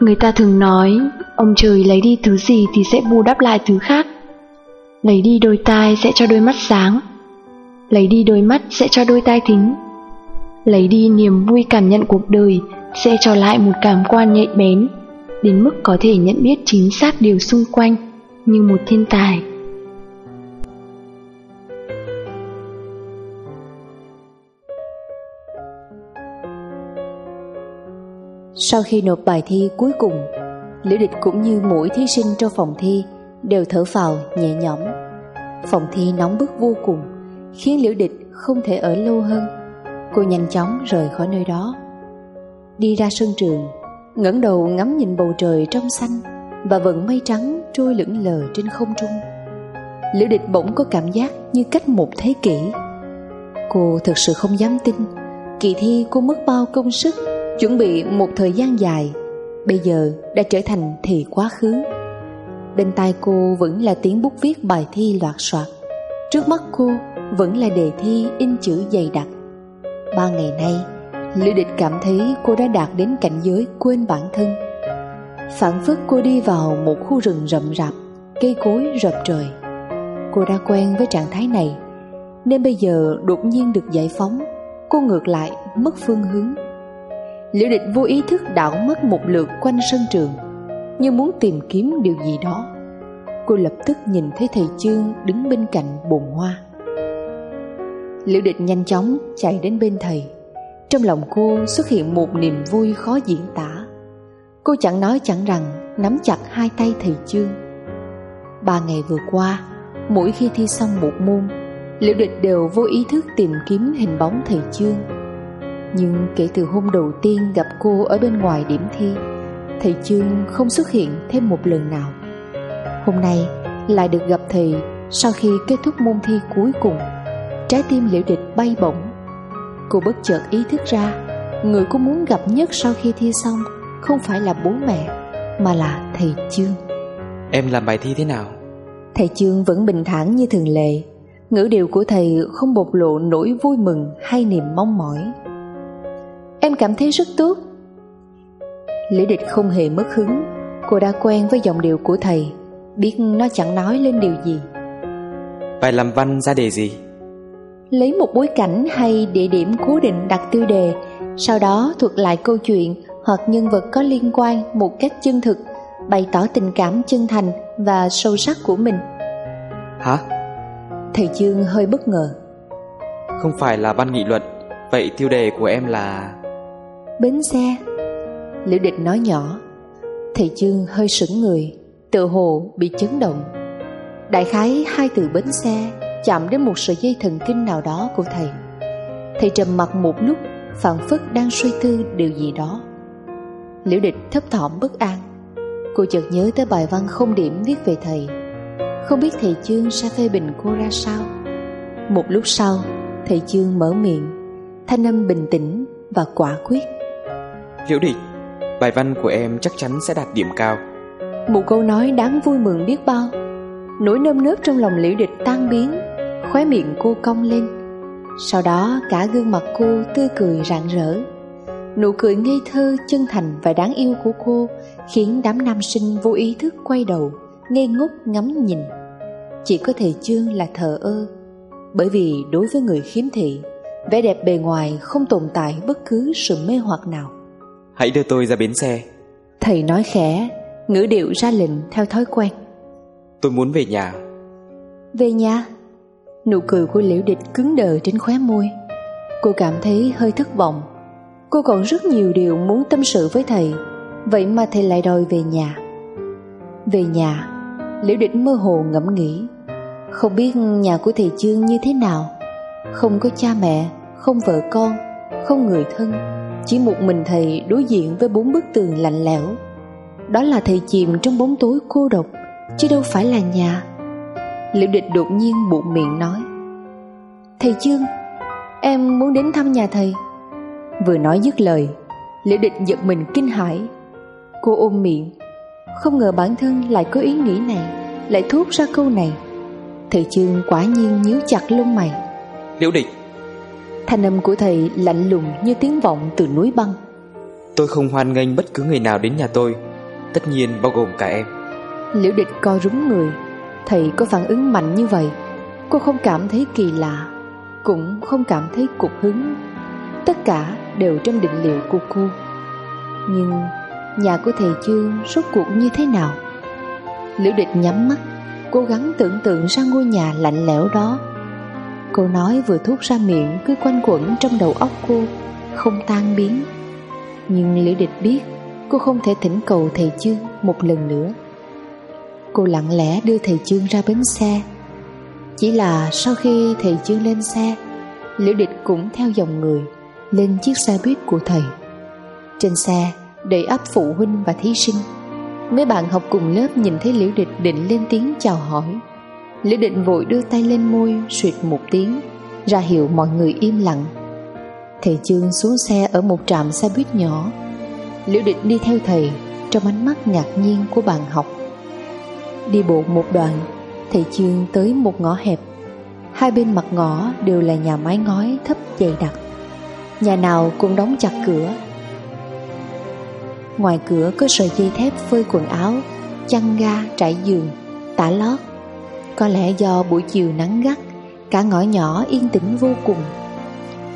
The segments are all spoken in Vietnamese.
Người ta thường nói, ông trời lấy đi thứ gì thì sẽ bù đắp lại thứ khác. Lấy đi đôi tai sẽ cho đôi mắt sáng, lấy đi đôi mắt sẽ cho đôi tai thính, lấy đi niềm vui cảm nhận cuộc đời sẽ cho lại một cảm quan nhạy bén, đến mức có thể nhận biết chính xác điều xung quanh như một thiên tài. Sau khi nộp bài thi cuối cùng, Liễu Địch cũng như mỗi thí sinh trong phòng thi đều thở phào nhẹ nhõm. Phòng thi nóng bức vô cùng, khiến Liễu Địch không thể ở lâu hơn. Cô nhanh chóng rời khỏi nơi đó. Đi ra sân trường, ngẩng đầu ngắm nhìn bầu trời trong xanh và vận mây trắng trôi lững lờ trên không trung. Liễu Địch bỗng có cảm giác như cách một thế kỷ. Cô thực sự không dám tin, kỳ thi cô mất bao công sức Chuẩn bị một thời gian dài, Bây giờ đã trở thành thì quá khứ. Bên tai cô vẫn là tiếng bút viết bài thi loạt soạt, Trước mắt cô vẫn là đề thi in chữ dày đặc. Ba ngày nay Lữ địch cảm thấy cô đã đạt đến cảnh giới quên bản thân. Phản phất cô đi vào một khu rừng rậm rạp, Cây cối rập trời. Cô đã quen với trạng thái này, Nên bây giờ đột nhiên được giải phóng, Cô ngược lại mất phương hướng. Liễu địch vô ý thức đảo mắt một lượt quanh sân trường, Như muốn tìm kiếm điều gì đó. Cô lập tức nhìn thấy thầy Chương đứng bên cạnh bồn hoa. Liễu địch nhanh chóng chạy đến bên thầy. Trong lòng cô xuất hiện một niềm vui khó diễn tả. Cô chẳng nói chẳng rằng, nắm chặt hai tay thầy Chương. Ba ngày vừa qua, Mỗi khi thi xong một môn, Liễu địch đều vô ý thức tìm kiếm hình bóng thầy Chương nhưng kể từ hôm đầu tiên gặp cô ở bên ngoài điểm thi Thầy Chương không xuất hiện thêm một lần nào. Hôm nay lại được gặp thầy sau khi kết thúc môn thi cuối cùng. Trái tim liễu địch bay bổng. Cô bất chợt ý thức ra Người cô muốn gặp nhất sau khi thi xong Không phải là bố mẹ Mà là thầy Chương Em làm bài thi thế nào? Thầy Chương vẫn bình thản như thường lệ. Ngữ điệu của thầy không bộc lộ nỗi vui mừng hay niềm mong mỏi Em cảm thấy rất tốt. Lý địch không hề mất hứng. Cô đã quen với giọng điệu của thầy. Biết nó chẳng nói lên điều gì. Bài làm văn ra đề gì? Lấy một bối cảnh hay địa điểm cố định đặt tiêu đề Sau đó thuật lại câu chuyện Hoặc nhân vật có liên quan một cách chân thực Bày tỏ tình cảm chân thành Và sâu sắc của mình. Hả? Thầy Dương hơi bất ngờ. Không phải là văn nghị luận. Vậy tiêu đề của em là bến xe. Liễu địch nói nhỏ, Thầy chương hơi sững người Tự hồ bị chấn động. Đại khái hai từ bến xe Chạm đến một sợi dây thần kinh nào đó của thầy. Thầy trầm mặt một lúc Phản phất đang suy tư điều gì đó. Liễu địch thấp thỏm bất an. Cô chợt nhớ tới bài văn không điểm viết về thầy. Không biết thầy chương sẽ phê bình cô ra sao. Một lúc sau, Thầy chương mở miệng, Thanh âm bình tĩnh và quả quyết. Liễu địch Bài văn của em chắc chắn sẽ đạt điểm cao. Một câu nói đáng vui mừng biết bao. Nỗi nơm nớp trong lòng liễu địch tan biến Khóe miệng cô cong lên. Sau đó cả gương mặt cô tươi cười rạng rỡ. Nụ cười ngây thơ, chân thành và đáng yêu của cô Khiến đám nam sinh vô ý thức quay đầu Ngây ngốc ngắm nhìn. Chỉ có thể chương là thờ ơ Bởi vì đối với người khiếm thị Vẻ đẹp bề ngoài không tồn tại bất cứ sự mê hoặc nào. Hãy đưa tôi ra bến xe. Thầy nói khẽ Ngữ điệu ra lệnh theo thói quen. Tôi muốn về nhà. Về nhà? Nụ cười của liễu địch cứng đờ trên khóe môi. Cô cảm thấy hơi thất vọng. Cô còn rất nhiều điều muốn tâm sự với thầy Vậy mà thầy lại đòi về nhà. Về nhà Liễu địch mơ hồ ngẫm nghĩ. Không biết nhà của thầy Chương như thế nào. Không có cha mẹ Không vợ con Không người thân chỉ một mình thầy đối diện với bốn bức tường lạnh lẽo. Đó là thầy chìm trong bóng tối cô độc, Chứ đâu phải là nhà. Liễu địch đột nhiên buộc miệng nói, Thầy Chương, Em muốn đến thăm nhà thầy. Vừa nói dứt lời, Liễu địch giật mình kinh hãi. Cô ôm miệng, Không ngờ bản thân lại có ý nghĩ này, Lại thốt ra câu này. Thầy Chương quả nhiên nhíu chặt lông mày. Liễu địch Thanh âm của thầy lạnh lùng như tiếng vọng từ núi băng. Tôi không hoan nghênh bất cứ người nào đến nhà tôi Tất nhiên bao gồm cả em. Liễu địch co rúm người. Thầy có phản ứng mạnh như vậy. Cô không cảm thấy kỳ lạ Cũng không cảm thấy cục hứng. Tất cả đều trong định liệu của cô. Nhưng nhà của thầy chương rốt cuộc như thế nào? Liễu địch nhắm mắt Cố gắng tưởng tượng ra ngôi nhà lạnh lẽo đó Câu nói vừa thốt ra miệng cứ quanh quẩn trong đầu óc cô, Không tan biến. Nhưng Liễu địch biết, Cô không thể thỉnh cầu thầy chương một lần nữa. Cô lặng lẽ đưa thầy chương ra bến xe. Chỉ là sau khi thầy chương lên xe Liễu địch cũng theo dòng người Lên chiếc xe buýt của thầy. Trên xe, đầy ấp phụ huynh và thí sinh. Mấy bạn học cùng lớp nhìn thấy Liễu Địch định lên tiếng chào hỏi. Liễu Định vội đưa tay lên môi Xuyệt một tiếng, Ra hiệu mọi người im lặng. Thầy Chương xuống xe ở một trạm xe buýt nhỏ. Liễu Định đi theo thầy, Trong ánh mắt ngạc nhiên của bạn học. Đi bộ một đoạn, Thầy Chương tới một ngõ hẹp. Hai bên mặt ngõ đều là nhà mái ngói thấp dày đặc. Nhà nào cũng đóng chặt cửa. Ngoài cửa có sợi dây thép phơi quần áo, Chăn ga, trải giường, Tả lót. Có lẽ do buổi chiều nắng gắt, Cả ngõ nhỏ yên tĩnh vô cùng.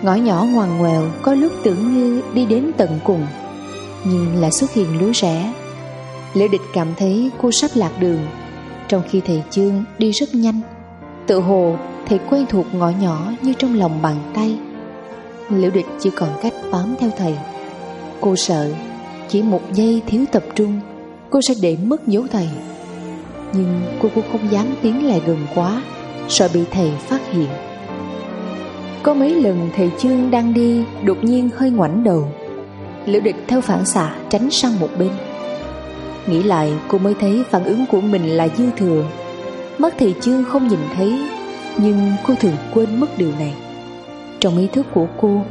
Ngõ nhỏ ngoằn ngoèo, Có lúc tưởng như đi đến tận cùng, Nhưng lại xuất hiện lối rẽ Lễ địch cảm thấy cô sắp lạc đường, Trong khi thầy Chương đi rất nhanh. Tự hồ, thầy quen thuộc ngõ nhỏ như trong lòng bàn tay. Liễu địch chỉ còn cách bám theo thầy. Cô sợ, chỉ một giây thiếu tập trung, Cô sẽ để mất dấu thầy. Nhưng cô cũng không dám tiến lại gần quá, Sợ bị thầy phát hiện. Có mấy lần thầy Chương đang đi, Đột nhiên hơi ngoảnh đầu. Liễu địch theo phản xạ tránh sang một bên. Nghĩ lại, cô mới thấy phản ứng của mình là dư thừa. Mắt thầy Chương không nhìn thấy, Nhưng cô thường quên mất điều này. Trong ý thức của cô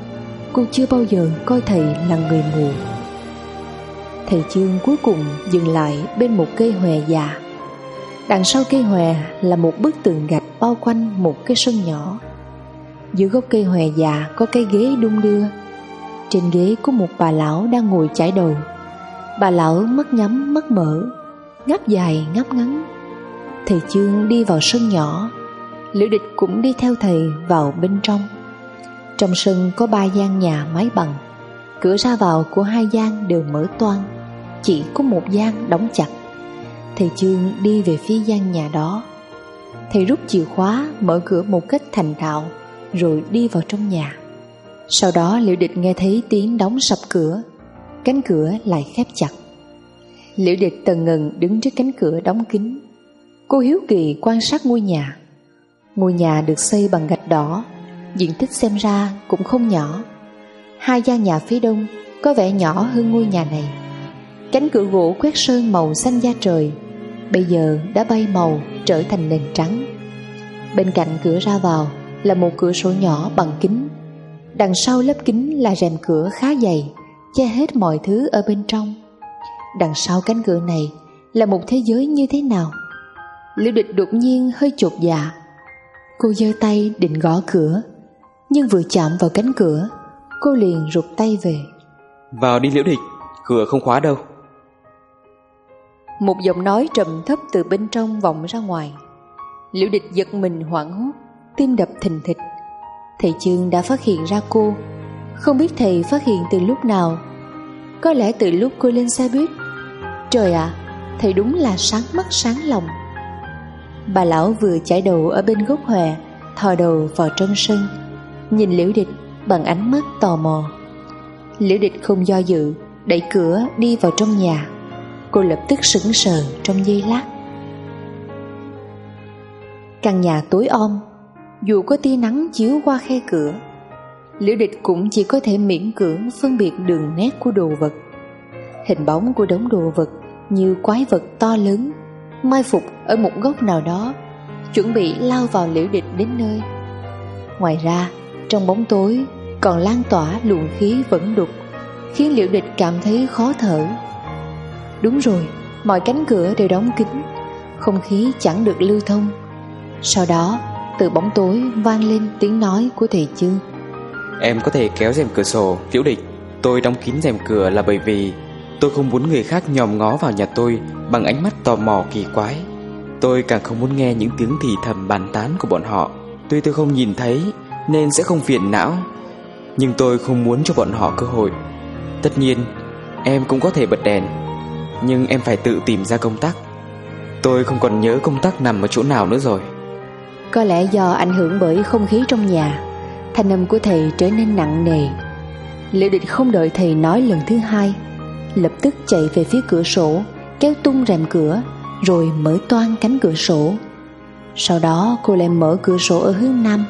Cô chưa bao giờ coi thầy là người mù. Thầy chương cuối cùng dừng lại bên một cây hòe già. Đằng sau cây hòe là một bức tường gạch bao quanh một cái sân nhỏ. Giữa gốc cây hòe già có cái ghế đung đưa. Trên ghế có một bà lão đang ngồi chải đầu. Bà lão mắt nhắm, mắt mở, Ngáp dài, ngáp ngắn. Thầy chương đi vào sân nhỏ. Lữ địch cũng đi theo thầy vào bên trong. Trong sân có ba gian nhà mái bằng. Cửa ra vào của hai gian đều mở toan Chỉ có một gian đóng chặt. Thầy Trương đi về phía gian nhà đó. Thầy rút chìa khóa, Mở cửa một cách thành thạo Rồi đi vào trong nhà. Sau đó, Liễu Địch nghe thấy tiếng đóng sập cửa, Cánh cửa lại khép chặt. Liễu Địch tần ngần đứng trước cánh cửa đóng kín. Cô hiếu kỳ quan sát ngôi nhà. Ngôi nhà được xây bằng gạch đỏ, Diện tích xem ra cũng không nhỏ. Hai gian nhà phía đông có vẻ nhỏ hơn ngôi nhà này. Cánh cửa gỗ quét sơn màu xanh da trời Bây giờ đã bay màu, trở thành nền trắng. Bên cạnh cửa ra vào là một cửa sổ nhỏ bằng kính. Đằng sau lớp kính là rèm cửa khá dày, Che hết mọi thứ ở bên trong. Đằng sau cánh cửa này là một thế giới như thế nào? Liễu địch đột nhiên hơi chột dạ. Cô giơ tay định gõ cửa, Nhưng vừa chạm vào cánh cửa, Cô liền rụt tay về. Vào đi liễu địch, Cửa không khóa đâu. Một giọng nói trầm thấp từ bên trong vọng ra ngoài. Liễu địch giật mình hoảng hốt, Tim đập thình thịch. Thầy Trương đã phát hiện ra cô. Không biết thầy phát hiện từ lúc nào. Có lẽ từ lúc cô lên xe buýt. Trời ạ, Thầy đúng là sáng mắt, sáng lòng. Bà lão vừa chải đầu ở bên gốc hòe, Thò đầu vào trong sân. Nhìn liễu địch bằng ánh mắt tò mò. Liễu địch không do dự, Đẩy cửa đi vào trong nhà. Cô lập tức sững sờ trong giây lát. Căn nhà tối om, Dù có tia nắng chiếu qua khe cửa, Liễu địch cũng chỉ có thể miễn cưỡng phân biệt đường nét của đồ vật. Hình bóng của đống đồ vật như quái vật to lớn, Mai phục ở một góc nào đó, Chuẩn bị lao vào liễu địch đến nơi. Ngoài ra, trong bóng tối còn lan tỏa luồng khí vẫn đục, khiến liễu địch cảm thấy khó thở đúng rồi, mọi cánh cửa đều đóng kín, không khí chẳng được lưu thông. Sau đó, từ bóng tối vang lên tiếng nói của thầy chương Em có thể kéo rèm cửa sổ, tiểu địch. Tôi đóng kín rèm cửa là bởi vì Tôi không muốn người khác nhòm ngó vào nhà tôi Bằng ánh mắt tò mò kỳ quái. Tôi càng không muốn nghe những tiếng thì thầm bàn tán của bọn họ. Tuy tôi không nhìn thấy, Nên sẽ không phiền não, Nhưng tôi không muốn cho bọn họ cơ hội. Tất nhiên, Em cũng có thể bật đèn. Nhưng em phải tự tìm ra công tắc Tôi không còn nhớ công tắc nằm ở chỗ nào nữa rồi. Có lẽ do ảnh hưởng bởi không khí trong nhà, Thanh âm của thầy trở nên nặng nề. Liệu địch không đợi thầy nói lần thứ hai, Lập tức chạy về phía cửa sổ, Kéo tung rèm cửa, Rồi mở toan cánh cửa sổ. Sau đó, cô lại mở cửa sổ ở hướng nam.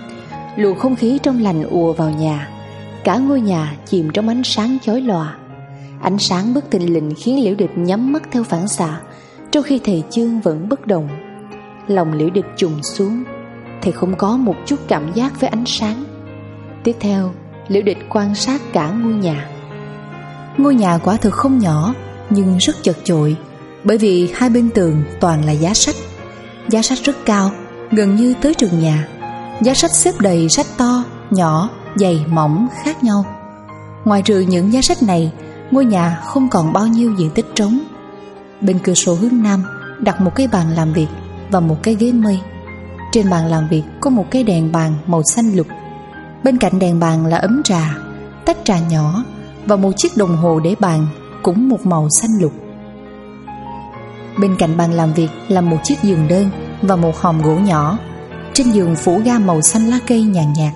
Luồng không khí trong lành ùa vào nhà, Cả ngôi nhà chìm trong ánh sáng chói lòa. Ánh sáng bất thình lình khiến liễu địch nhắm mắt theo phản xạ Trong khi thầy chương vẫn bất động. Lòng liễu địch trùng xuống Thầy không có một chút cảm giác với ánh sáng. Tiếp theo Liễu địch quan sát cả ngôi nhà. Ngôi nhà quả thực không nhỏ Nhưng rất chật chội Bởi vì hai bên tường toàn là giá sách. Giá sách rất cao Gần như tới trường nhà. Giá sách xếp đầy sách to, nhỏ, dày, mỏng khác nhau. Ngoài trừ những giá sách này Ngôi nhà không còn bao nhiêu diện tích trống. Bên cửa sổ hướng nam Đặt một cái bàn làm việc Và một cái ghế mây. Trên bàn làm việc có một cái đèn bàn màu xanh lục. Bên cạnh đèn bàn là ấm trà, Tách trà nhỏ Và một chiếc đồng hồ để bàn Cũng một màu xanh lục. Bên cạnh bàn làm việc là một chiếc giường đơn Và một hòm gỗ nhỏ. Trên giường phủ ga màu xanh lá cây nhàn nhạt.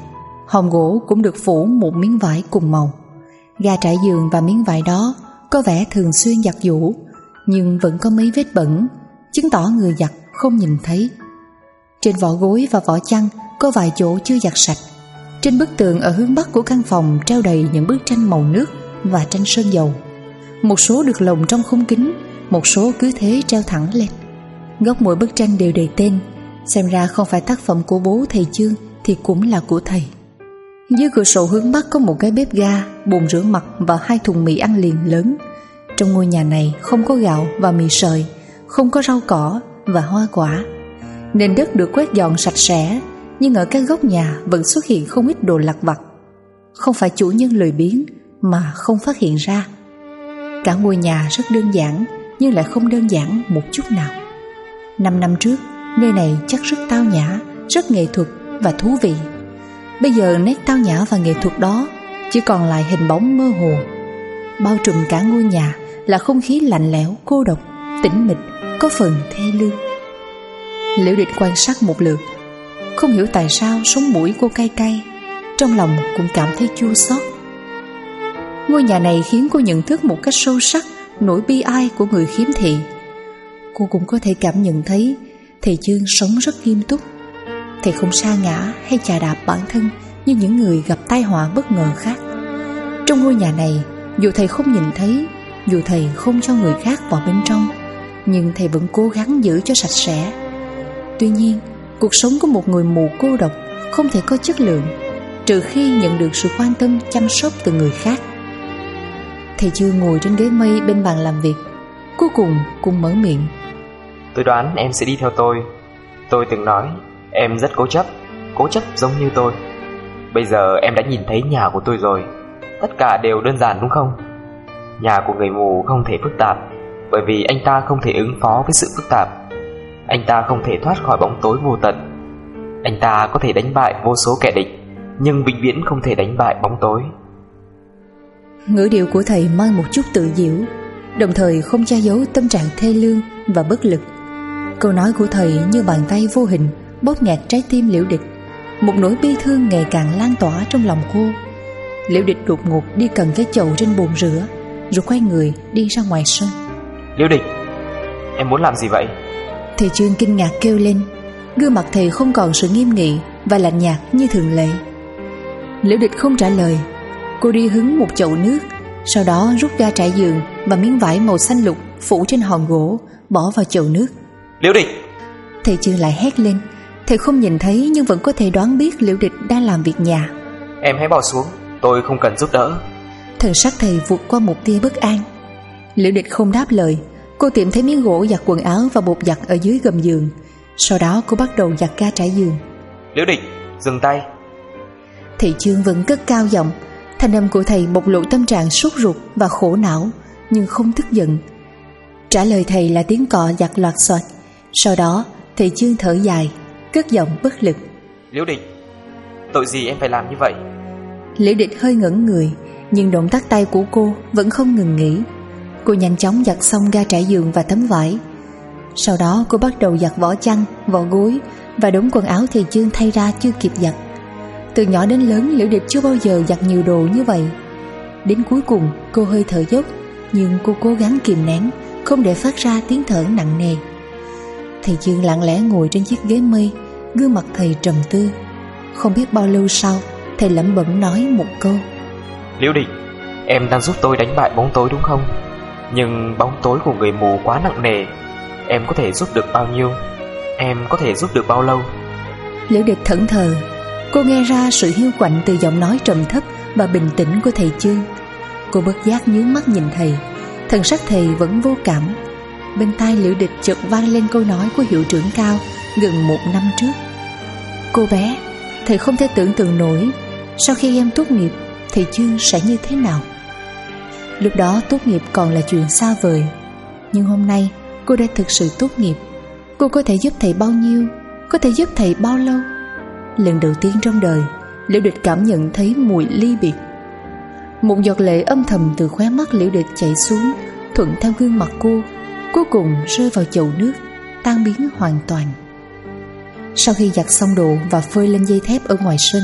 Hòm gỗ cũng được phủ một miếng vải cùng màu. Ga trải giường và miếng vải đó Có vẻ thường xuyên giặt giũ Nhưng vẫn có mấy vết bẩn Chứng tỏ người giặt không nhìn thấy Trên vỏ gối và vỏ chăn Có vài chỗ chưa giặt sạch trên bức tường ở hướng bắc của căn phòng treo đầy những bức tranh màu nước và tranh sơn dầu. Một số được lồng trong khung kính, một số cứ thế treo thẳng lên. Góc mỗi bức tranh đều đầy tên, xem ra không phải tác phẩm của bố thầy Chương thì cũng là của thầy. Dưới cửa sổ hướng bắc có một cái bếp ga, bồn rửa mặt và hai thùng mì ăn liền lớn. Trong ngôi nhà này không có gạo và mì sợi, không có rau cỏ và hoa quả. Nền đất được quét dọn sạch sẽ nhưng ở các góc nhà vẫn xuất hiện không ít đồ lặt vặt. Không phải chủ nhân lười biếng mà không phát hiện ra. Cả ngôi nhà rất đơn giản nhưng lại không đơn giản một chút nào. Năm năm trước, nơi này chắc rất tao nhã, rất nghệ thuật và thú vị. Bây giờ nét tao nhã và nghệ thuật đó chỉ còn lại hình bóng mơ hồ. Bao trùm cả ngôi nhà là không khí lạnh lẽo, cô độc, tĩnh mịch, có phần thê lương. Liễu địch quan sát một lượt không hiểu tại sao sống mũi cô cay cay Trong lòng cũng cảm thấy chua xót Ngôi nhà này khiến cô nhận thức một cách sâu sắc Nỗi bi ai của người khiếm thị Cô cũng có thể cảm nhận thấy Thầy Dương sống rất nghiêm túc Thầy không sa ngã hay chà đạp bản thân Như những người gặp tai họa bất ngờ khác. Trong ngôi nhà này, Dù thầy không nhìn thấy, Dù thầy không cho người khác vào bên trong, Nhưng thầy vẫn cố gắng giữ cho sạch sẽ. Tuy nhiên, Cuộc sống của một người mù cô độc Không thể có chất lượng, Trừ khi nhận được sự quan tâm chăm sóc từ người khác. Thầy chưa ngồi trên ghế mây bên bàn làm việc, Cuối cùng cũng mở miệng. Tôi đoán em sẽ đi theo tôi. Tôi từng nói Em rất cố chấp Cố chấp giống như tôi. Bây giờ em đã nhìn thấy nhà của tôi rồi. Tất cả đều đơn giản đúng không? Nhà của người mù không thể phức tạp, Bởi vì anh ta không thể ứng phó với sự phức tạp. Anh ta không thể thoát khỏi bóng tối vô tận. Anh ta có thể đánh bại vô số kẻ địch, Nhưng vĩnh viễn không thể đánh bại bóng tối. Ngữ điệu của thầy mang một chút tự diễu, Đồng thời không che giấu tâm trạng thê lương và bất lực. Câu nói của thầy như bàn tay vô hình Bóp nghẹt trái tim liễu địch. Một nỗi bi thương ngày càng lan tỏa trong lòng cô. Liễu địch đột ngột đi cầm cái chậu trên bồn rửa Rồi quay người đi ra ngoài sân. Liễu địch Em muốn làm gì vậy? Thầy Trương kinh ngạc kêu lên. Gương mặt thầy không còn sự nghiêm nghị Và lạnh nhạt như thường lệ. Liễu địch không trả lời. Cô đi hứng một chậu nước Sau đó rút ga trải giường Và miếng vải màu xanh lục phủ trên hòn gỗ Bỏ vào chậu nước. Liễu địch! Thầy Trương lại hét lên Thầy không nhìn thấy nhưng vẫn có thể đoán biết Liễu địch đang làm việc nhà. Em hãy bỏ xuống Tôi không cần giúp đỡ. Thần sắc thầy vụt qua một tia bất an. Liễu địch không đáp lời Cô tìm thấy miếng gỗ giặt quần áo và bột giặt ở dưới gầm giường. Sau đó cô bắt đầu giặt ga trải giường. Liễu địch, dừng tay. Thị trương vẫn cất cao giọng. Thanh âm của thầy bộc lộ tâm trạng sốt ruột và khổ não Nhưng không tức giận. Trả lời thầy là tiếng cọ giặt loạt soạt Sau đó thầy chương thở dài Cất giọng bất lực. Liễu địch Tội gì em phải làm như vậy? Liễu địch hơi ngẩn người Nhưng động tác tay của cô vẫn không ngừng nghỉ. Cô nhanh chóng giặt xong ga trải giường và tấm vải. Sau đó cô bắt đầu giặt vỏ chăn, vỏ gối Và đống quần áo thầy chương thay ra chưa kịp giặt. Từ nhỏ đến lớn Liễu địch chưa bao giờ giặt nhiều đồ như vậy. Đến cuối cùng cô hơi thở dốc Nhưng cô cố gắng kìm nén Không để phát ra tiếng thở nặng nề Thầy Dương lặng lẽ ngồi trên chiếc ghế mây Gương mặt thầy trầm tư. Không biết bao lâu sau Thầy lẩm bẩm nói một câu. Liễu Định Em đang giúp tôi đánh bại bóng tối đúng không? Nhưng bóng tối của người mù quá nặng nề Em có thể giúp được bao nhiêu? Em có thể giúp được bao lâu? Liễu địch thẫn thờ. Cô nghe ra sự hiu quạnh từ giọng nói trầm thấp Và bình tĩnh của thầy Chương. Cô bất giác nhướng mắt nhìn thầy. Thần sắc thầy vẫn vô cảm Bên tai liễu địch chợt vang lên câu nói của hiệu trưởng cao Gần một năm trước. Cô bé, Thầy không thể tưởng tượng nổi, Sau khi em tốt nghiệp, Thầy Chương sẽ như thế nào? Lúc đó tốt nghiệp còn là chuyện xa vời, Nhưng hôm nay Cô đã thực sự tốt nghiệp. Cô có thể giúp thầy bao nhiêu, Có thể giúp thầy bao lâu? Lần đầu tiên trong đời, Liễu địch cảm nhận thấy mùi ly biệt. Một giọt lệ âm thầm từ khóe mắt liễu địch chảy xuống, Thuận theo gương mặt cô. Cuối cùng rơi vào chậu nước Tan biến hoàn toàn. Sau khi giặt xong đồ Và phơi lên dây thép ở ngoài sân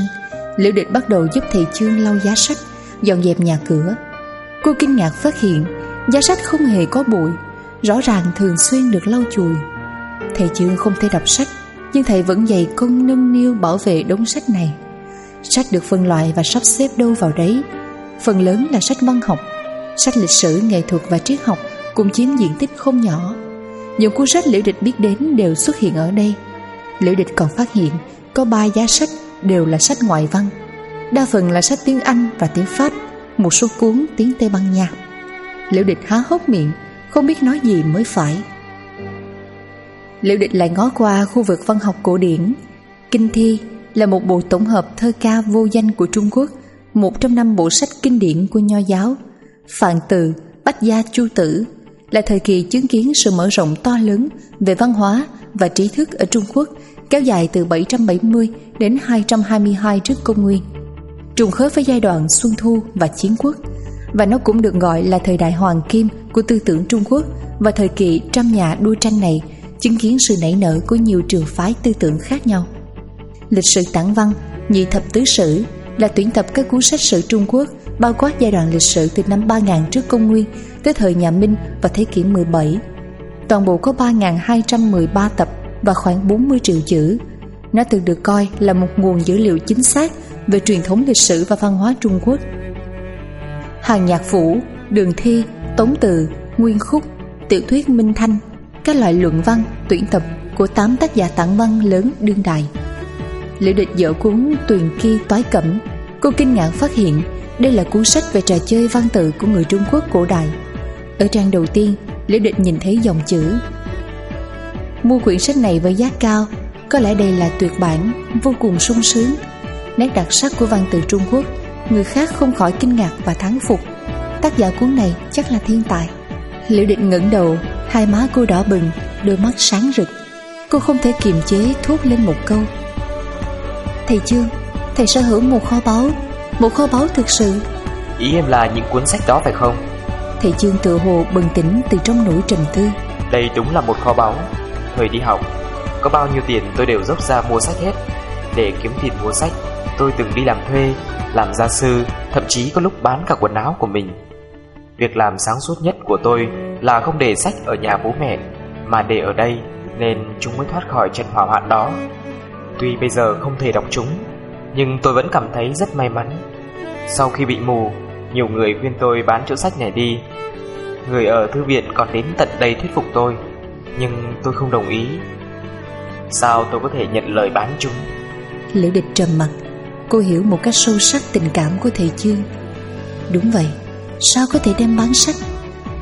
Liễu địch bắt đầu giúp thầy Chương lau giá sách Dọn dẹp nhà cửa. Cô kinh ngạc phát hiện Giá sách không hề có bụi Rõ ràng thường xuyên được lau chùi. Thầy Chương không thể đọc sách Nhưng thầy vẫn dày công nâng niu bảo vệ đống sách này. Sách được phân loại và sắp xếp đâu vào đấy. Phần lớn là sách văn học Sách lịch sử, nghệ thuật và triết học. Cũng chiếm diện tích không nhỏ. Những cuốn sách liễu địch biết đến đều xuất hiện ở đây. Liễu địch còn phát hiện Có ba giá sách đều là sách ngoại văn. Đa phần là sách tiếng Anh và tiếng Pháp Một số cuốn tiếng Tây Ban Nha. Liễu địch há hốc miệng Không biết nói gì mới phải. Liễu địch lại ngó qua khu vực văn học cổ điển. Kinh Thi là một bộ tổng hợp thơ ca vô danh của Trung Quốc Một trong năm bộ sách kinh điển của Nho giáo. Phạn từ, Bách gia Chu tử là thời kỳ chứng kiến sự mở rộng to lớn Về văn hóa và trí thức ở Trung Quốc Kéo dài từ 770 đến 222 trước công nguyên Trùng khớp với giai đoạn Xuân Thu và Chiến Quốc Và nó cũng được gọi là thời đại hoàng kim của tư tưởng Trung Quốc Và thời kỳ trăm nhà đua tranh này chứng kiến sự nảy nở của nhiều trường phái tư tưởng khác nhau. Lịch sử tản văn, nhị thập tứ sử là tuyển tập các cuốn sách sử Trung Quốc bao quát giai đoạn lịch sử từ năm 3000 trước công nguyên tới thời nhà Minh và thế kỷ 17. Toàn bộ có 3.213 tập và khoảng 40 triệu chữ. Nó từng được coi là một nguồn dữ liệu chính xác về truyền thống lịch sử và văn hóa Trung Quốc. Hàng nhạc phủ, đường thi, tống từ, nguyên khúc, tiểu thuyết minh thanh các loại luận văn, tuyển tập của 8 tác giả tản văn lớn đương đại. Liễu địch dở cuốn Tuyền Ki Toái Cẩm, cô kinh ngạc phát hiện đây là cuốn sách về trò chơi văn tự của người Trung Quốc cổ đại. Ở trang đầu tiên, Liễu địch nhìn thấy dòng chữ Mua quyển sách này với giá cao, có lẽ đây là tuyệt bản, vô cùng sung sướng. Nét đặc sắc của văn tự Trung Quốc, người khác không khỏi kinh ngạc và thán phục. Tác giả cuốn này chắc là thiên tài. Liễu địch ngẩng đầu Hai má cô đỏ bừng Đôi mắt sáng rực Cô không thể kiềm chế thốt lên một câu Thầy Trương Thầy sở hữu một kho báu một kho báu thực sự. Ý em là những cuốn sách đó phải không? Thầy Trương tự hồ bừng tỉnh từ trong nỗi trầm tư. Đây đúng là một kho báu. Thời đi học Có bao nhiêu tiền tôi đều dốc ra mua sách hết. Để kiếm tiền mua sách Tôi từng đi làm thuê Làm gia sư Thậm chí có lúc bán cả quần áo của mình. Việc làm sáng suốt nhất của tôi là không để sách ở nhà bố mẹ Mà để ở đây Nên chúng mới thoát khỏi trận hỏa hoạn đó. Tuy bây giờ không thể đọc chúng Nhưng tôi vẫn cảm thấy rất may mắn sau khi bị mù, Nhiều người khuyên tôi bán chỗ sách này đi. Người ở thư viện còn đến tận đây thuyết phục tôi, Nhưng tôi không đồng ý. Sao tôi có thể nhận lời bán chúng? Liễu địch trầm mặt. Cô hiểu một cách sâu sắc tình cảm của thầy chương. Đúng vậy, Sao có thể đem bán sách?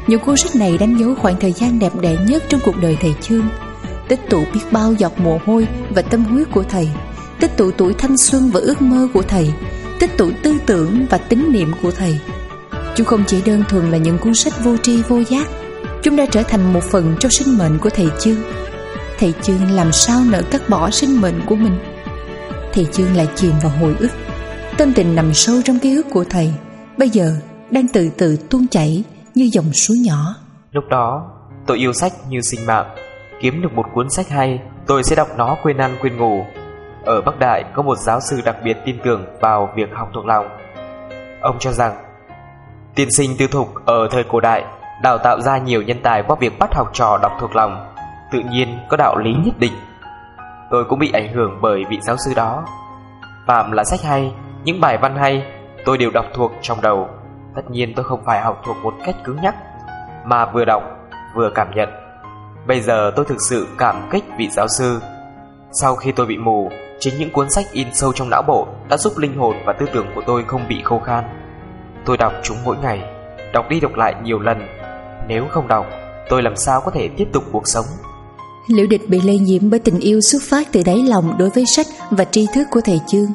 Những cuốn sách này đánh dấu khoảng thời gian đẹp đẽ nhất Trong cuộc đời thầy Chương. Tích tụ biết bao giọt mồ hôi Và tâm huyết của thầy. Tích tụ tuổi thanh xuân và ước mơ của thầy. Tích tụ tư tưởng và tín niệm của thầy. Chúng không chỉ đơn thuần là những cuốn sách vô tri, vô giác, Chúng đã trở thành một phần trong sinh mệnh của thầy Chương. Thầy Chương làm sao nỡ cắt bỏ sinh mệnh của mình? Thầy Chương lại chìm vào hồi ức, Tâm tình nằm sâu trong ký ức của thầy, Bây giờ đang từ từ tuôn chảy như dòng suối nhỏ. Lúc đó, tôi yêu sách như sinh mạng, Kiếm được một cuốn sách hay, Tôi sẽ đọc nó quên ăn quên ngủ. Ở Bắc Đại có một giáo sư đặc biệt tin tưởng vào việc học thuộc lòng. Ông cho rằng, Tiên sinh tư thục ở thời cổ đại Đào tạo ra nhiều nhân tài qua việc bắt học trò đọc thuộc lòng, Tự nhiên có đạo lý nhất định. Tôi cũng bị ảnh hưởng bởi vị giáo sư đó. Phạm là sách hay, Những bài văn hay, Tôi đều đọc thuộc trong đầu. Tất nhiên tôi không phải học thuộc một cách cứng nhắc, Mà vừa đọc, vừa cảm nhận. Bây giờ tôi thực sự cảm kích vị giáo sư. Sau khi tôi bị mù Chính những cuốn sách in sâu trong não bộ Đã giúp linh hồn và tư tưởng của tôi không bị khô khan Tôi đọc chúng mỗi ngày Đọc đi đọc lại nhiều lần Nếu không đọc Tôi làm sao có thể tiếp tục cuộc sống Liễu địch bị lây nhiễm bởi tình yêu xuất phát từ đáy lòng đối với sách và tri thức của thầy Chương.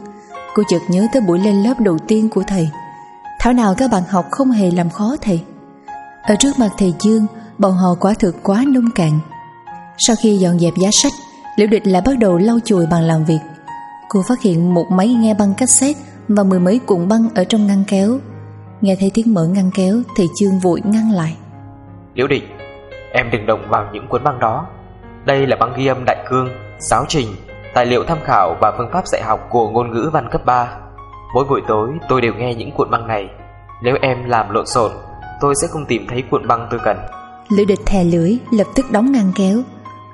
Cô chợt nhớ tới buổi lên lớp đầu tiên của thầy. Thảo nào các bạn học không hề làm khó thầy. Ở trước mặt thầy Dương, bọn họ quả thực quá nông cạn. Sau khi dọn dẹp giá sách, Liễu địch lại bắt đầu lau chùi bàn làm việc. Cô phát hiện một máy nghe băng cassette và mười mấy cuộn băng ở trong ngăn kéo. Nghe thấy tiếng mở ngăn kéo, thầy Chương vội ngăn lại. Liễu địch, em đừng động vào những cuốn băng đó đây là băng ghi âm đại cương, giáo trình, tài liệu tham khảo và phương pháp dạy học của ngôn ngữ văn cấp 3. Mỗi buổi tối tôi đều nghe những cuộn băng này. Nếu em làm lộn xộn, tôi sẽ không tìm thấy cuộn băng tôi cần. Lữ địch thè lưỡi, lập tức đóng ngăn kéo.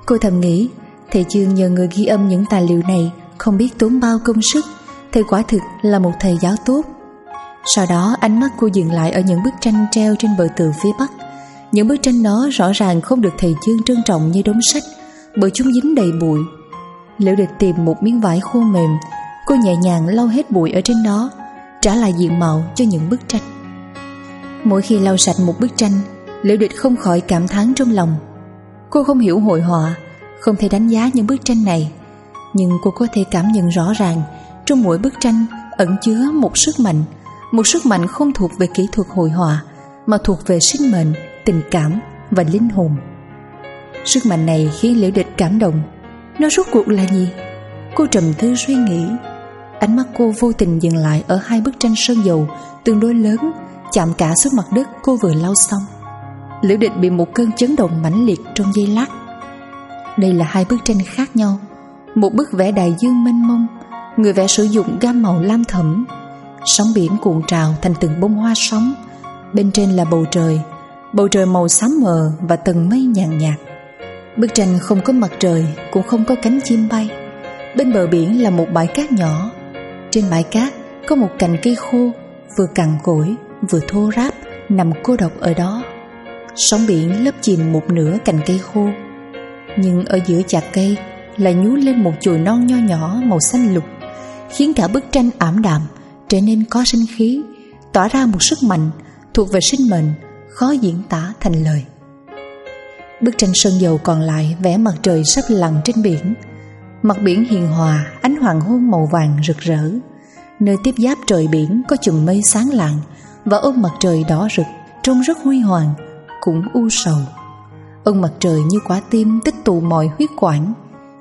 Cô thầm nghĩ, thầy chương nhờ người ghi âm những tài liệu này không biết tốn bao công sức. Thầy quả thực là một thầy giáo tốt. Sau đó ánh mắt cô dừng lại ở những bức tranh treo trên bờ tường phía bắc. Những bức tranh đó rõ ràng không được thầy chương trân trọng như đống sách bởi chúng dính đầy bụi. Liễu địch tìm một miếng vải khô mềm, cô nhẹ nhàng lau hết bụi ở trên đó, trả lại diện mạo cho những bức tranh. Mỗi khi lau sạch một bức tranh, Liễu địch không khỏi cảm thán trong lòng. Cô không hiểu hội họa, không thể đánh giá những bức tranh này, nhưng cô có thể cảm nhận rõ ràng trong mỗi bức tranh ẩn chứa một sức mạnh, một sức mạnh không thuộc về kỹ thuật hội họa, mà thuộc về sinh mệnh, tình cảm và linh hồn. Sức mạnh này khiến Liễu Địch cảm động. Nó rốt cuộc là gì? Cô trầm tư suy nghĩ. Ánh mắt cô vô tình dừng lại Ở hai bức tranh sơn dầu Tương đối lớn Chạm cả xuống mặt đất cô vừa lau xong. Liễu Địch bị một cơn chấn động mãnh liệt Trong giây lát. Đây là hai bức tranh khác nhau. Một bức vẽ đại dương mênh mông, Người vẽ sử dụng gam màu lam thẫm. Sóng biển cuộn trào thành từng bông hoa sóng. Bên trên là bầu trời Bầu trời màu xám mờ và tầng mây nhàn nhạt. Bức tranh không có mặt trời, Cũng không có cánh chim bay. Bên bờ biển là một bãi cát nhỏ. Trên bãi cát có một cành cây khô, Vừa cằn cỗi, vừa thô ráp, Nằm cô độc ở đó. Sóng biển lấp chìm một nửa cành cây khô. Nhưng ở giữa chạc cây lại nhú lên một chồi non nho nhỏ Màu xanh lục Khiến cả bức tranh ảm đạm Trở nên có sinh khí Tỏa ra một sức mạnh Thuộc về sinh mệnh Khó diễn tả thành lời. Bức tranh sơn dầu còn lại vẽ mặt trời sắp lặn trên biển. Mặt biển hiền hòa, ánh hoàng hôn màu vàng rực rỡ. Nơi tiếp giáp trời biển có chùm mây sáng lạng Và ôm mặt trời đỏ rực Trông rất huy hoàng, cũng u sầu. Ôm mặt trời như quả tim tích tụ mọi huyết quản.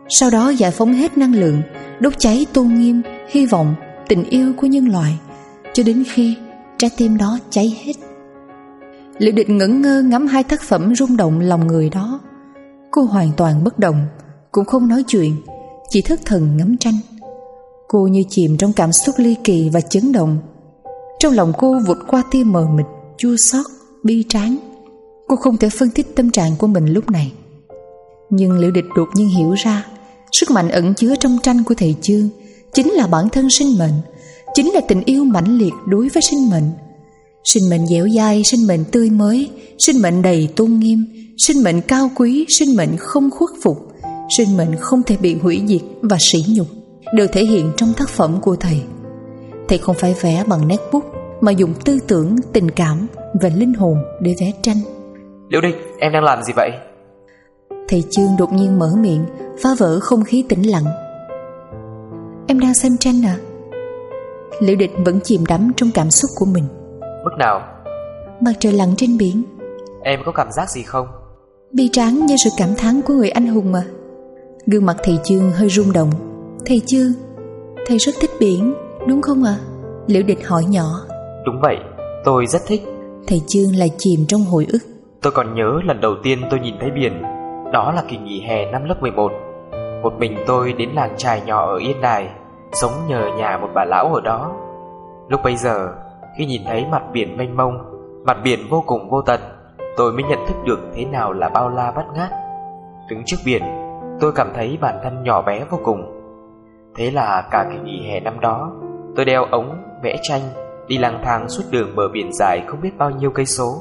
Sau đó giải phóng hết năng lượng Đốt cháy tôn nghiêm, hy vọng, tình yêu của nhân loại. Cho đến khi trái tim đó cháy hết. Liệu định ngẩn ngơ ngắm hai tác phẩm rung động lòng người đó. Cô hoàn toàn bất động Cũng không nói chuyện Chỉ thất thần ngắm tranh. Cô như chìm trong cảm xúc ly kỳ và chấn động. Trong lòng cô vụt qua tia mờ mịt Chua xót, bi tráng. Cô không thể phân tích tâm trạng của mình lúc này. Nhưng liệu địch đột nhiên hiểu ra Sức mạnh ẩn chứa trong tranh của thầy chương Chính là bản thân sinh mệnh Chính là tình yêu mãnh liệt đối với sinh mệnh Sinh mệnh dẻo dai, sinh mệnh tươi mới, sinh mệnh đầy tôn nghiêm, sinh mệnh cao quý, sinh mệnh không khuất phục, sinh mệnh không thể bị hủy diệt và sỉ nhục, đều thể hiện trong tác phẩm của thầy. Thầy không phải vẽ bằng nét bút, mà dùng tư tưởng, tình cảm và linh hồn để vẽ tranh. Liễu Địch, em đang làm gì vậy? Thầy Chương đột nhiên mở miệng, phá vỡ không khí tĩnh lặng. Em đang xem tranh à? Liễu Địch vẫn chìm đắm trong cảm xúc của mình. Bức nào? Mặt trời lặn trên biển Em có cảm giác gì không? Bi tráng như sự cảm thán của người anh hùng mà Gương mặt thầy chương hơi rung động Thầy chương Thầy rất thích biển đúng không ạ? À? Liễu địch hỏi nhỏ Đúng vậy, tôi rất thích Thầy chương lại chìm trong hồi ức Tôi còn nhớ lần đầu tiên tôi nhìn thấy biển đó là kỳ nghỉ hè năm lớp 11 Một. Mình tôi đến làng trài nhỏ ở Yên Đài Sống nhờ nhà một bà lão ở đó. Lúc bây giờ Khi nhìn thấy mặt biển mênh mông Mặt biển vô cùng vô tận Tôi mới nhận thức được thế nào là bao la bát ngát. Đứng trước biển Tôi cảm thấy bản thân nhỏ bé vô cùng. Thế là cả kỳ nghỉ hè năm đó Tôi đeo ống, vẽ tranh Đi lang thang suốt đường bờ biển dài không biết bao nhiêu cây số.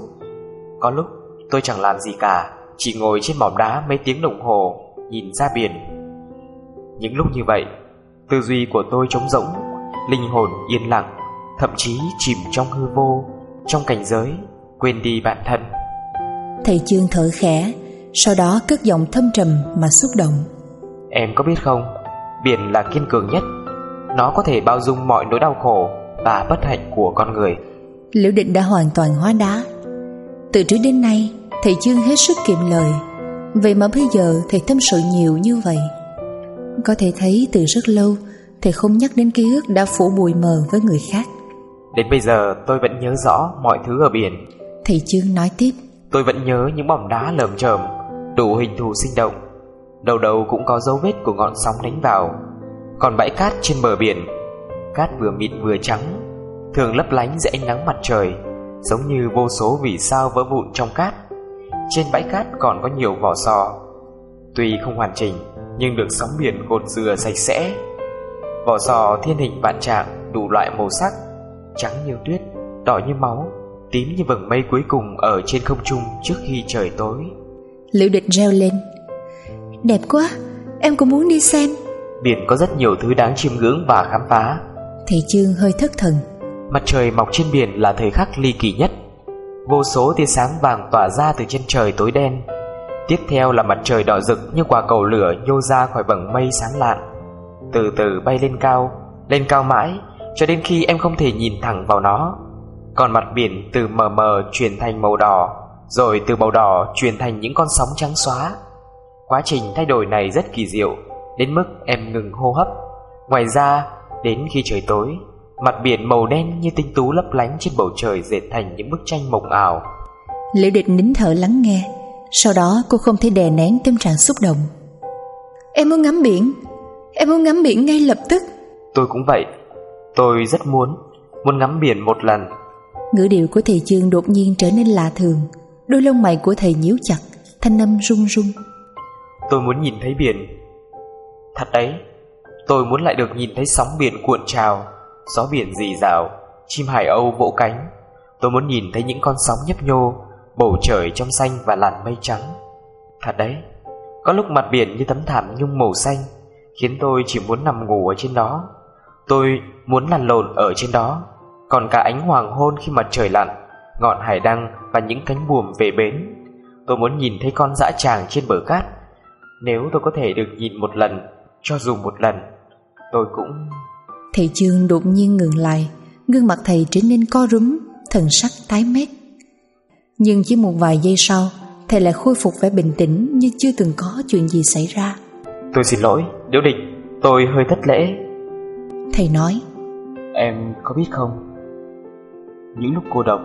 Có lúc tôi chẳng làm gì cả chỉ ngồi trên mỏm đá mấy tiếng đồng hồ Nhìn ra biển. Những lúc như vậy Tư duy của tôi trống rỗng Linh hồn yên lặng Thậm chí chìm trong hư vô Trong cảnh giới Quên đi bản thân. Thầy chương thở khẽ Sau đó cất giọng thâm trầm mà xúc động. Em có biết không Biển là kiên cường nhất. Nó có thể bao dung mọi nỗi đau khổ Và bất hạnh của con người. Liễu định đã hoàn toàn hóa đá. Từ trước đến nay Thầy chương hết sức kiệm lời. Vậy mà bây giờ thầy tâm sự nhiều như vậy. Có thể thấy từ rất lâu Thầy không nhắc đến ký ức đã phủ bụi mờ với người khác. Đến bây giờ tôi vẫn nhớ rõ mọi thứ ở biển. Thầy chương nói tiếp. Tôi vẫn nhớ những mỏm đá lởm chởm Đủ hình thù sinh động. Đầu đầu cũng có dấu vết của ngọn sóng đánh vào. Còn bãi cát trên bờ biển Cát vừa mịn vừa trắng Thường lấp lánh dưới ánh nắng mặt trời Giống như vô số vì sao vỡ vụn trong cát Trên bãi cát còn có nhiều vỏ sò Tuy không hoàn chỉnh Nhưng được sóng biển gột rửa sạch sẽ. Vỏ sò thiên hình vạn trạng Đủ loại màu sắc Trắng như tuyết, đỏ như máu Tím như vầng mây cuối cùng ở trên không trung trước khi trời tối. Liễu địch reo lên. Đẹp quá, em cũng muốn đi xem. Biển có rất nhiều thứ đáng chiêm ngưỡng và khám phá. Thầy Chương hơi thất thần. Mặt trời mọc trên biển là thời khắc ly kỳ nhất Vô số tia sáng vàng tỏa ra từ trên trời tối đen. Tiếp theo là mặt trời đỏ rực như quả cầu lửa nhô ra khỏi vầng mây sáng lạn. Từ từ bay lên cao, lên cao mãi Cho đến khi em không thể nhìn thẳng vào nó. Còn mặt biển từ mờ mờ chuyển thành màu đỏ Rồi từ màu đỏ chuyển thành những con sóng trắng xóa. Quá trình thay đổi này rất kỳ diệu Đến mức em ngừng hô hấp. Ngoài ra, đến khi trời tối Mặt biển màu đen như tinh tú lấp lánh trên bầu trời dệt thành những bức tranh mộng ảo. Liễu địch nín thở lắng nghe. Sau đó cô không thể đè nén tâm trạng xúc động. Em muốn ngắm biển. Em muốn ngắm biển ngay lập tức. Tôi cũng vậy. Tôi rất muốn. Muốn ngắm biển một lần. Ngữ điệu của thầy chương đột nhiên trở nên lạ thường. Đôi lông mày của thầy nhíu chặt Thanh âm run run Tôi muốn nhìn thấy biển. Thật đấy. Tôi muốn lại được nhìn thấy sóng biển cuộn trào Gió biển rì rào Chim hải âu vỗ cánh. Tôi muốn nhìn thấy những con sóng nhấp nhô, Bầu trời trong xanh và làn mây trắng. Thật đấy, Có lúc mặt biển như tấm thảm nhung màu xanh, Khiến tôi chỉ muốn nằm ngủ ở trên đó. Tôi muốn lăn lộn ở trên đó, Còn cả ánh hoàng hôn khi mặt trời lặn, Ngọn hải đăng và những cánh buồm về bến. Tôi muốn nhìn thấy con dã tràng trên bờ cát. Nếu tôi có thể được nhìn một lần, Cho dù một lần, Tôi cũng Thầy chương đột nhiên ngừng lại. Gương mặt thầy trở nên co rúm Thần sắc tái mét. Nhưng chỉ một vài giây sau Thầy lại khôi phục vẻ bình tĩnh Như chưa từng có chuyện gì xảy ra. Tôi xin lỗi, Điếu Địch Tôi hơi thất lễ. Thầy nói Em có biết không? Những lúc cô độc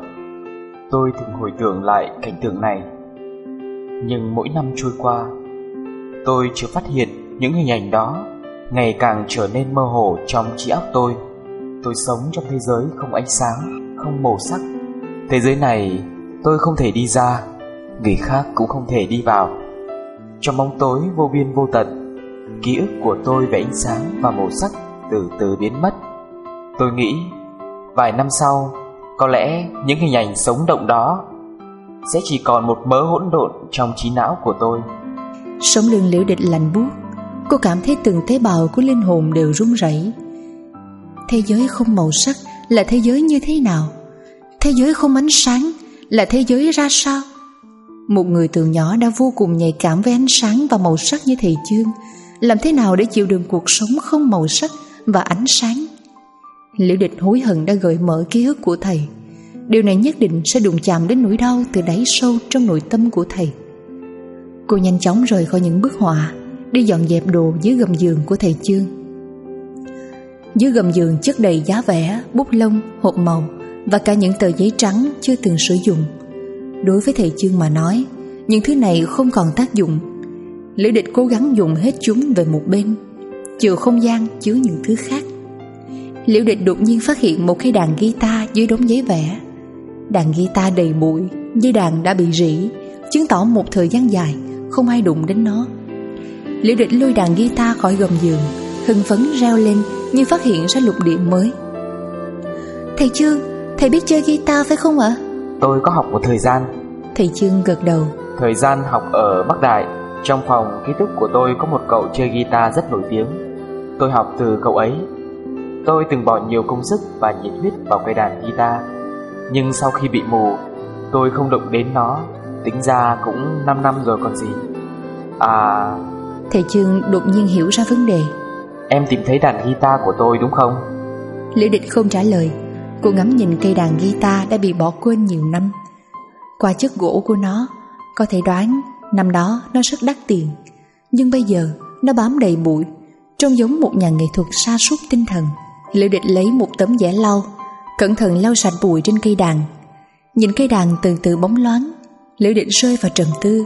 Tôi thường hồi tưởng lại cảnh tượng này. Nhưng mỗi năm trôi qua Tôi chưa phát hiện những hình ảnh đó Ngày càng trở nên mơ hồ trong trí óc tôi. Tôi sống trong thế giới không ánh sáng, không màu sắc. Thế giới này tôi không thể đi ra Người khác cũng không thể đi vào. Trong bóng tối vô biên vô tận Ký ức của tôi về ánh sáng và màu sắc từ từ biến mất. Tôi nghĩ Vài năm sau Có lẽ những hình ảnh sống động đó Sẽ chỉ còn một mớ hỗn độn trong trí não của tôi. Sống lưng liễu địch lành buốt. Cô cảm thấy từng tế bào của linh hồn đều run rẩy. Thế giới không màu sắc là thế giới như thế nào? Thế giới không ánh sáng là thế giới ra sao? Một người từ nhỏ đã vô cùng nhạy cảm với ánh sáng và màu sắc như thầy chương Làm thế nào để chịu đựng cuộc sống không màu sắc và ánh sáng? Liễu địch hối hận đã gợi mở ký ức của thầy Điều này nhất định sẽ đụng chạm đến nỗi đau từ đáy sâu trong nội tâm của thầy Cô nhanh chóng rời khỏi những bức họa Đi dọn dẹp đồ dưới gầm giường của thầy Chương. Dưới gầm giường chất đầy giá vẽ, bút lông, hộp màu Và cả những tờ giấy trắng chưa từng sử dụng. Đối với thầy Chương mà nói Những thứ này không còn tác dụng. Lữ địch cố gắng dùng hết chúng về một bên Chừa không gian chứa những thứ khác. Liễu địch đột nhiên phát hiện một cây đàn guitar dưới đống giấy vẽ. Đàn guitar đầy bụi Dây đàn đã bị rỉ Chứng tỏ một thời gian dài Không ai đụng đến nó. Liễu địch lôi đàn guitar khỏi gầm giường Hưng phấn reo lên Như phát hiện ra lục điểm mới. Thầy Trương Thầy biết chơi guitar phải không ạ? Tôi có học một thời gian. Thầy Trương gật đầu. Thời gian học ở Bắc Đại Trong phòng ký túc của tôi có một cậu chơi guitar rất nổi tiếng. Tôi học từ cậu ấy. Tôi từng bỏ nhiều công sức và nhiệt huyết vào cây đàn guitar Nhưng sau khi bị mù Tôi không động đến nó Tính ra cũng 5 năm rồi còn gì. À Thầy Trương đột nhiên hiểu ra vấn đề. Em tìm thấy đàn guitar của tôi đúng không? Liễu Địch không trả lời. Cô ngắm nhìn cây đàn guitar đã bị bỏ quên nhiều năm. Qua chất gỗ của nó Có thể đoán năm đó nó rất đắt tiền. Nhưng bây giờ nó bám đầy bụi Trông giống một nhà nghệ thuật sa sút tinh thần. Liễu Địch lấy một tấm vẽ lau Cẩn thận lau sạch bụi trên cây đàn. Nhìn cây đàn từ từ bóng loáng Liễu Địch rơi vào trầm tư.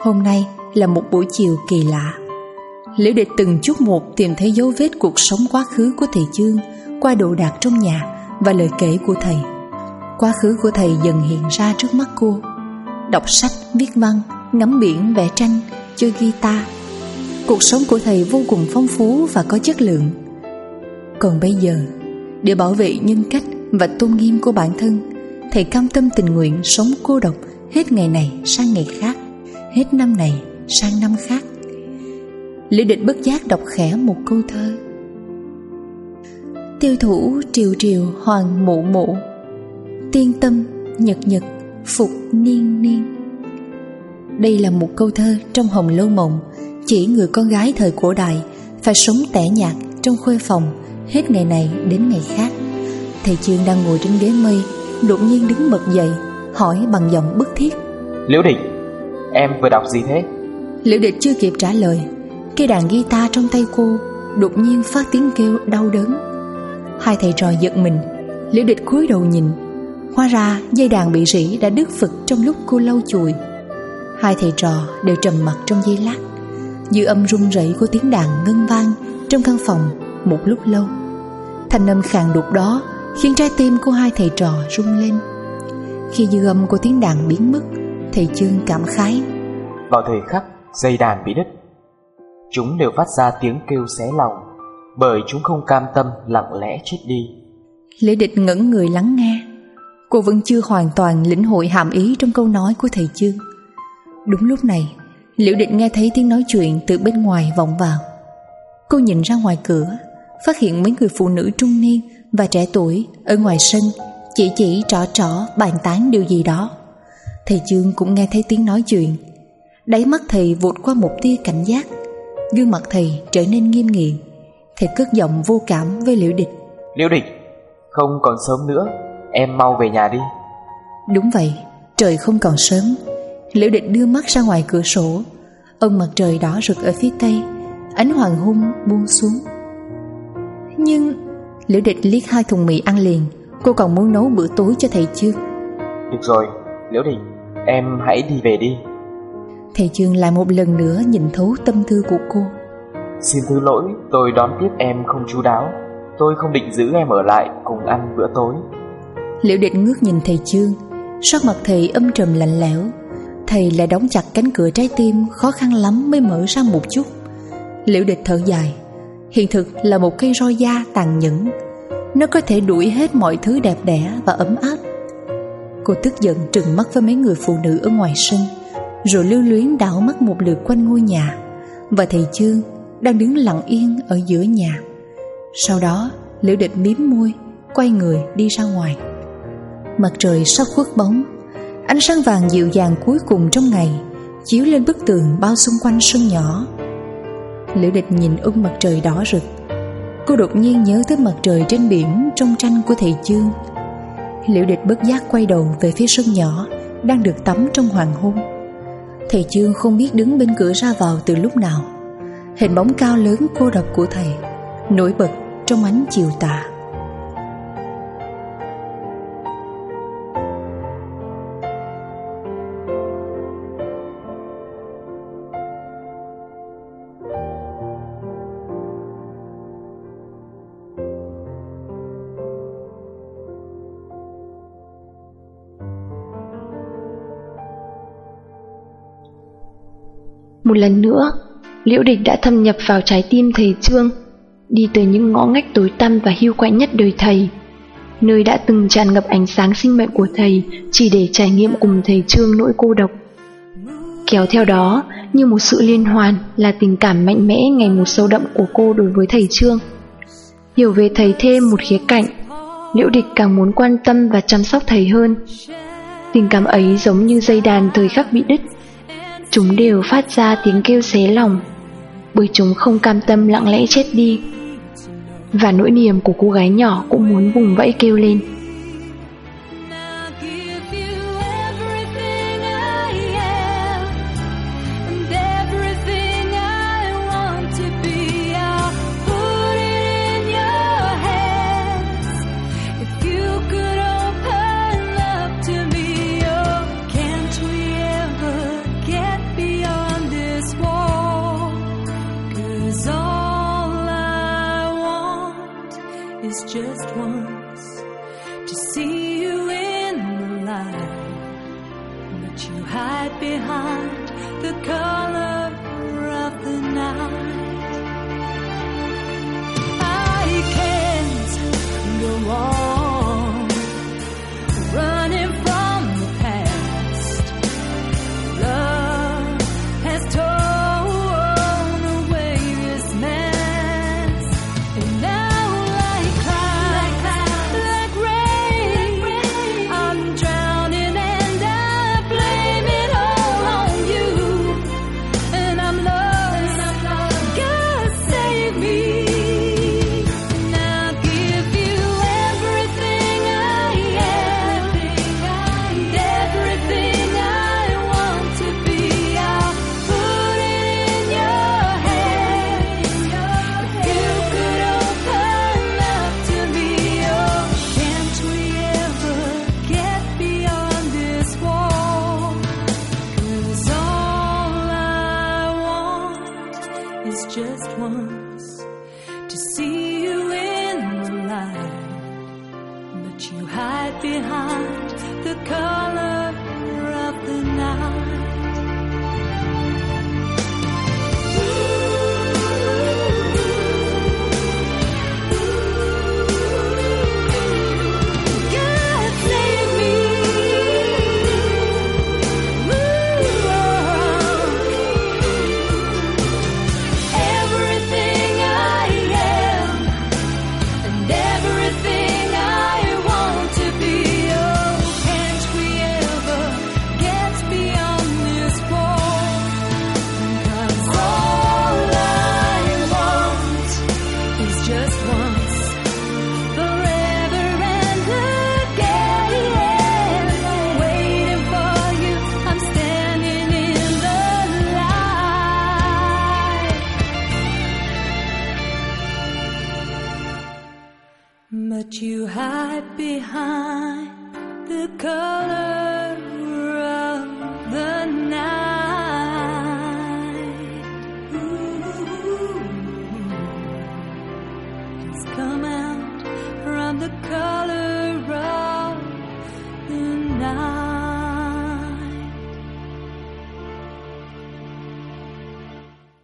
Hôm nay là một buổi chiều kỳ lạ. Liễu Địch từng chút một tìm thấy dấu vết cuộc sống quá khứ của thầy Chương Qua đồ đạc trong nhà và lời kể của thầy. Quá khứ của thầy dần hiện ra trước mắt cô. Đọc sách, viết văn, ngắm biển, vẽ tranh, chơi guitar. Cuộc sống của thầy vô cùng phong phú và có chất lượng. Còn bây giờ Để bảo vệ nhân cách và tôn nghiêm của bản thân Thầy cam tâm tình nguyện sống cô độc Hết ngày này sang ngày khác Hết năm này sang năm khác. Lý định bất giác đọc khẽ một câu thơ. Tiêu thủ triều triều hoàng mụ mụ, Tiên tâm nhật nhật phục niên niên. Đây là một câu thơ trong Hồng Lâu Mộng, Chỉ người con gái thời cổ đại Phải sống tẻ nhạt trong khuê phòng Hết ngày này đến ngày khác. Thầy Trương đang ngồi trên ghế mây, Đột nhiên đứng bật dậy, Hỏi bằng giọng bức thiết. Liễu Địch Em vừa đọc gì thế? Liễu Địch chưa kịp trả lời Cây đàn guitar trong tay cô Đột nhiên phát tiếng kêu đau đớn. Hai thầy trò giật mình Liễu Địch cúi đầu nhìn. Hóa ra dây đàn bị rỉ đã đứt phật trong lúc cô lau chùi. Hai thầy trò đều trầm mặt trong giây lát Dư âm rung rẩy của tiếng đàn ngân vang Trong căn phòng một lúc lâu. Thanh âm khàn đục đó Khiến trái tim của hai thầy trò rung lên. Khi dư âm của tiếng đàn biến mất, Thầy Trương cảm khái. Vào thời khắc dây đàn bị đứt. Chúng đều phát ra tiếng kêu xé lòng, Bởi chúng không cam tâm, lặng lẽ chết đi. Lễ địch ngẩn người lắng nghe. Cô vẫn chưa hoàn toàn lĩnh hội hàm ý trong câu nói của thầy chương. Đúng lúc này, Liễu Địch nghe thấy tiếng nói chuyện từ bên ngoài vọng vào. Cô nhìn ra ngoài cửa, Phát hiện mấy người phụ nữ trung niên và trẻ tuổi ở ngoài sân Chỉ chỉ trỏ trỏ bàn tán điều gì đó. Thầy chương cũng nghe thấy tiếng nói chuyện Đáy mắt thầy vụt qua một tia cảnh giác. Gương mặt thầy trở nên nghiêm nghị. Thầy cất giọng vô cảm với Liễu Địch. Liễu Địch Không còn sớm nữa. Em mau về nhà đi. Đúng vậy Trời không còn sớm. Liễu Địch đưa mắt ra ngoài cửa sổ. Ông mặt trời đỏ rực ở phía tây. Ánh hoàng hôn buông xuống. Nhưng Liễu Địch liếc hai thùng mì ăn liền. Cô còn muốn nấu bữa tối cho thầy chưa? Được rồi Liễu Địch Em hãy đi về đi Thầy Trương lại một lần nữa nhìn thấu tâm tư của cô. Xin thứ lỗi Tôi đón tiếp em không chu đáo. Tôi không định giữ em ở lại cùng ăn bữa tối. Liễu định ngước nhìn thầy Trương. Sắc mặt thầy âm trầm lạnh lẽo. Thầy lại đóng chặt cánh cửa trái tim Khó khăn lắm mới mở ra một chút. Liễu địch thở dài. Hiện thực là một cây roi da tàn nhẫn. Nó có thể đuổi hết mọi thứ đẹp đẽ và ấm áp. Cô tức giận trừng mắt với mấy người phụ nữ ở ngoài sân rồi lưu luyến đảo mắt một lượt quanh ngôi nhà. Và thầy chương đang đứng lặng yên ở giữa nhà. Sau đó Liễu địch miếm môi, Quay người đi ra ngoài. Mặt trời sắp khuất bóng, Ánh sáng vàng dịu dàng cuối cùng trong ngày Chiếu lên bức tường bao xung quanh sân nhỏ. Liễu địch nhìn ưng mặt trời đỏ rực. Cô đột nhiên nhớ tới mặt trời trên biển Trong tranh của thầy Chương. Liễu địch bất giác quay đầu về phía sân nhỏ Đang được tắm trong hoàng hôn. Thầy chương không biết đứng bên cửa ra vào từ lúc nào. Hình bóng cao lớn cô độc của thầy, Nổi bật trong ánh chiều tà. Một lần nữa, Liễu Địch đã thâm nhập vào trái tim thầy Trương, đi tới những ngõ ngách tối tăm và hiu quạnh nhất đời thầy, nơi đã từng tràn ngập ánh sáng sinh mệnh của thầy chỉ để trải nghiệm cùng thầy Trương nỗi cô độc. Kéo theo đó, như một sự liên hoàn là tình cảm mạnh mẽ ngày một sâu đậm của cô đối với thầy Trương. Hiểu về thầy thêm một khía cạnh, Liễu Địch càng muốn quan tâm và chăm sóc thầy hơn. Tình cảm ấy giống như dây đàn thời khắc bị đứt, Chúng đều phát ra tiếng kêu xé lòng. Bởi chúng không cam tâm lặng lẽ chết đi. Và nỗi niềm của cô gái nhỏ cũng muốn vùng vẫy kêu lên.